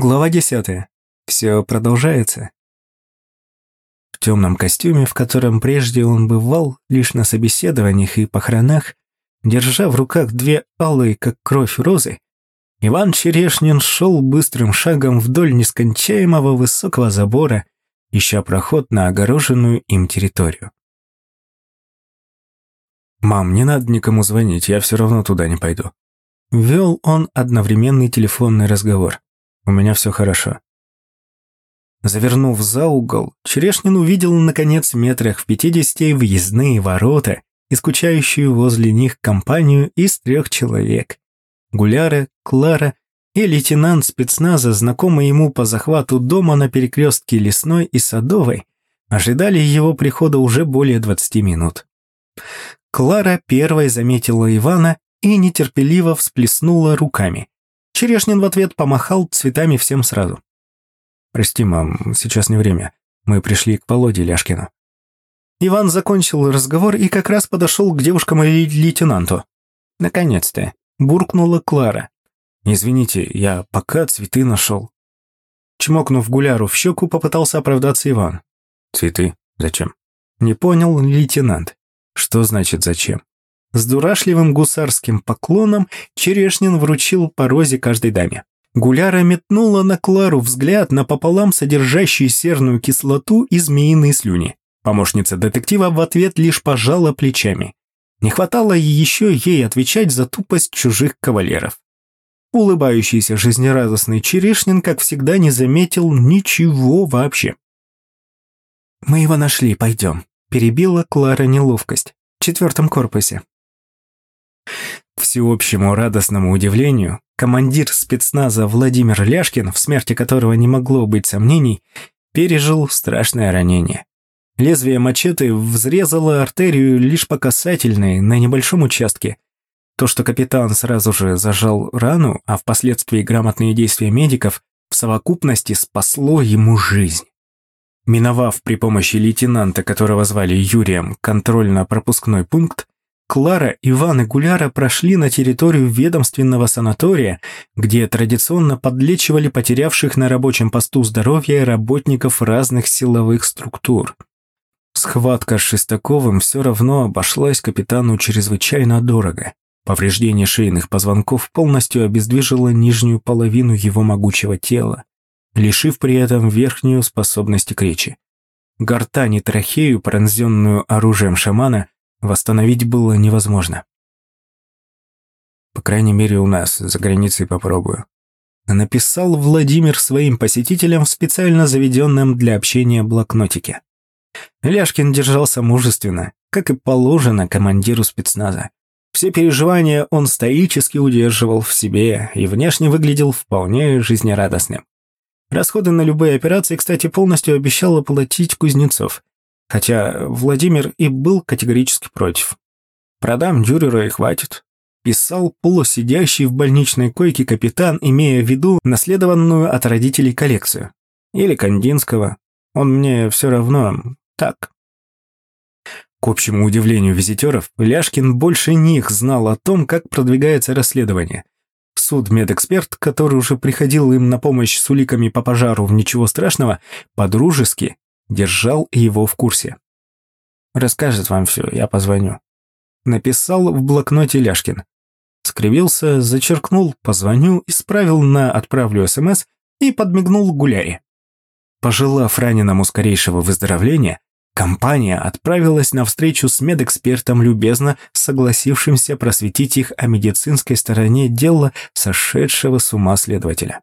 Глава десятая. Все продолжается. В темном костюме, в котором прежде он бывал лишь на собеседованиях и похоронах, держа в руках две алые, как кровь, розы, Иван Черешнин шел быстрым шагом вдоль нескончаемого высокого забора, ища проход на огороженную им территорию. «Мам, не надо никому звонить, я все равно туда не пойду». Вел он одновременный телефонный разговор. У меня все хорошо. Завернув за угол, Черешнин увидел, наконец, метрах в пятидесяти въездные ворота и скучающую возле них компанию из трех человек. Гуляра, Клара и лейтенант спецназа, знакомый ему по захвату дома на перекрестке Лесной и Садовой, ожидали его прихода уже более 20 минут. Клара первой заметила Ивана и нетерпеливо всплеснула руками. Черешнин в ответ помахал цветами всем сразу. «Прости, мам, сейчас не время. Мы пришли к Володе Ляшкину». Иван закончил разговор и как раз подошел к девушкам и лейтенанту. «Наконец-то», – буркнула Клара. «Извините, я пока цветы нашел». Чмокнув Гуляру в щеку, попытался оправдаться Иван. «Цветы? Зачем?» Не понял лейтенант. «Что значит зачем?» С дурашливым гусарским поклоном Черешнин вручил по розе каждой даме. Гуляра метнула на Клару взгляд напополам содержащий серную кислоту и змеиные слюни. Помощница детектива в ответ лишь пожала плечами. Не хватало еще ей отвечать за тупость чужих кавалеров. Улыбающийся жизнерадостный Черешнин, как всегда, не заметил ничего вообще. «Мы его нашли, пойдем», – перебила Клара неловкость. В четвертом корпусе. К всеобщему радостному удивлению, командир спецназа Владимир Ляшкин, в смерти которого не могло быть сомнений, пережил страшное ранение. Лезвие мачете взрезало артерию лишь по касательной на небольшом участке. То, что капитан сразу же зажал рану, а впоследствии грамотные действия медиков, в совокупности спасло ему жизнь. Миновав при помощи лейтенанта, которого звали Юрием, контрольно-пропускной пункт, Клара, Иван и Гуляра прошли на территорию ведомственного санатория, где традиционно подлечивали потерявших на рабочем посту здоровья работников разных силовых структур. Схватка с Шестаковым все равно обошлась капитану чрезвычайно дорого. Повреждение шейных позвонков полностью обездвижило нижнюю половину его могучего тела, лишив при этом верхнюю способности к речи. Гортань и трахею, пронзенную оружием шамана, восстановить было невозможно. По крайней мере, у нас, за границей попробую. Написал Владимир своим посетителям в специально заведенном для общения блокнотике. Ляшкин держался мужественно, как и положено командиру спецназа. Все переживания он стоически удерживал в себе и внешне выглядел вполне жизнерадостным. Расходы на любые операции, кстати, полностью обещал оплатить Кузнецов, Хотя Владимир и был категорически против. «Продам Дюрера и хватит», – писал полусидящий в больничной койке капитан, имея в виду наследованную от родителей коллекцию. Или Кандинского. Он мне все равно так. К общему удивлению визитеров, Ляшкин больше них знал о том, как продвигается расследование. Суд-медэксперт, который уже приходил им на помощь с уликами по пожару в «Ничего страшного», подружески держал его в курсе. «Расскажет вам все, я позвоню». Написал в блокноте Ляшкин. Скривился, зачеркнул «позвоню», исправил на «отправлю СМС» и подмигнул Гуляре. Пожелав раненому скорейшего выздоровления, компания отправилась на встречу с медэкспертом, любезно согласившимся просветить их о медицинской стороне дела сошедшего с ума следователя.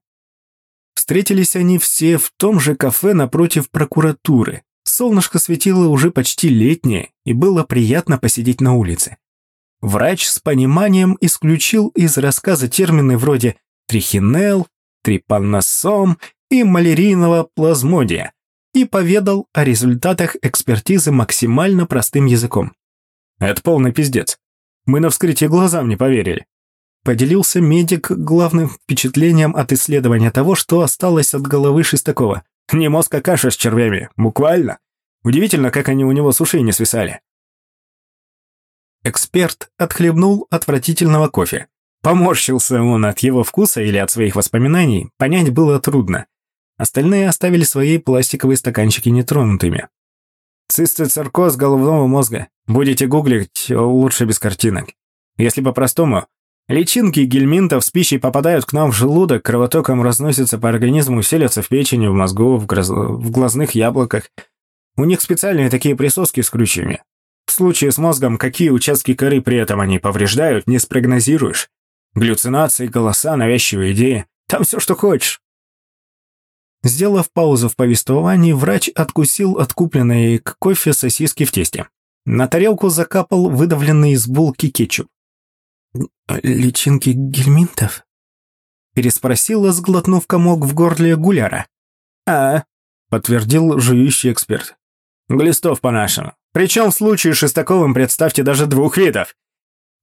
Встретились они все в том же кафе напротив прокуратуры. Солнышко светило уже почти летнее, и было приятно посидеть на улице. Врач с пониманием исключил из рассказа термины вроде трихинел, трипанносом и малярийного плазмодия и поведал о результатах экспертизы максимально простым языком. «Это полный пиздец. Мы на вскрытие глазам не поверили. Поделился медик главным впечатлением от исследования того, что осталось от головы Шестакова. Не мозг, а каша с червями. Буквально. Удивительно, как они у него с ушей не свисали. Эксперт отхлебнул отвратительного кофе, Поморщился он от его вкуса или от своих воспоминаний, понять было трудно. Остальные оставили свои пластиковые стаканчики нетронутыми. Цистоциркоз головного мозга. Будете гуглить, лучше без картинок. Если по-простому, личинки гельминтов с пищей попадают к нам в желудок, кровотоком разносятся по организму, селятся в печени, в мозгу, в, гроз... в глазных яблоках. У них специальные такие присоски с крючьями. В случае с мозгом, какие участки коры при этом они повреждают, не спрогнозируешь. Галлюцинации, голоса, навязчивые идеи. Там все, что хочешь. Сделав паузу в повествовании, врач откусил от купленной к кофе сосиски в тесте. На тарелку закапал выдавленный из булки кетчуп. «Личинки гельминтов?» Переспросила, сглотнув комок в горле гуляра. «А», — подтвердил жующий эксперт. «Глистов по-нашему. Причем в случае с Шестаковым представьте даже двух видов.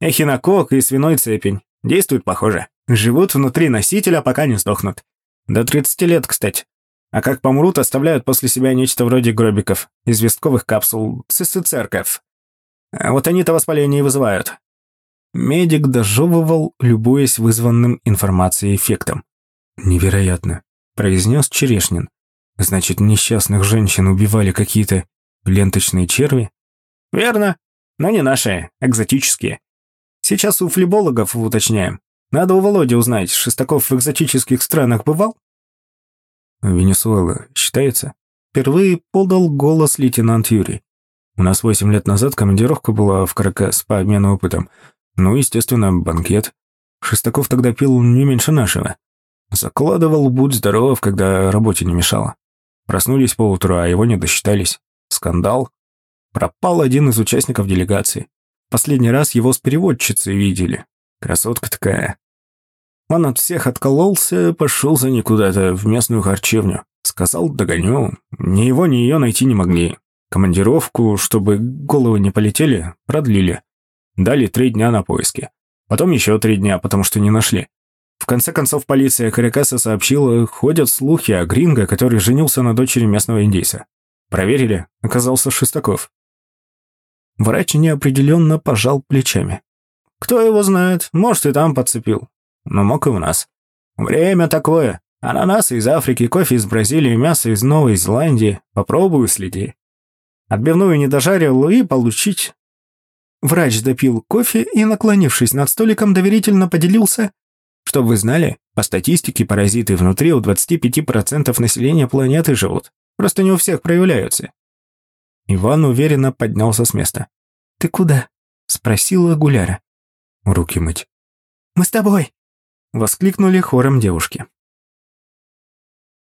Эхинокок и свиной цепень. Действуют похоже. Живут внутри носителя, пока не сдохнут. До 30 лет, кстати. А как помрут, оставляют после себя нечто вроде гробиков, известковых капсул, цисцерков. А вот они-то воспаление и вызывают. Медик дожевывал, любуясь вызванным информацией эффектом. «Невероятно», — произнес Черешнин. «Значит, несчастных женщин убивали какие-то ленточные черви?» «Верно, но не наши, экзотические. Сейчас у флебологов уточняем. Надо у Володи узнать, Шестаков в экзотических странах бывал?» Венесуэла считается? Впервые подал голос лейтенант Юрий. У нас восемь лет назад командировка была в Каракас по обмену опытом. Ну, естественно, банкет. Шестаков тогда пил не меньше нашего. Закладывал «Будь здоров», когда работе не мешало. Проснулись поутру, а его не досчитались. Скандал. Пропал один из участников делегации. Последний раз его с переводчицей видели. Красотка такая. Он от всех откололся, пошел за ней куда-то в местную харчевню. Сказал, догоню. Ни его, ни ее найти не могли. Командировку, чтобы головы не полетели, продлили. Дали три дня на поиски. Потом еще три дня, потому что не нашли. В конце концов, полиция Каракаса сообщила, ходят слухи о Гринго, который женился на дочери местного индейца. Проверили, оказался Шестаков. Врач неопределенно пожал плечами. «Кто его знает, может, и там подцепил но мог и у нас. Время такое. Ананасы из Африки, кофе из Бразилии, мясо из Новой Зеландии. Попробую следи. Отбивную не дожарил и получить. Врач допил кофе и, наклонившись над столиком, доверительно поделился. Чтоб вы знали, по статистике паразиты внутри у 25% населения планеты живут. Просто не у всех проявляются. Иван уверенно поднялся с места. «Ты куда?» – спросила Гуляра. «Руки мыть». «Мы с тобой», Воскликнули хором девушки.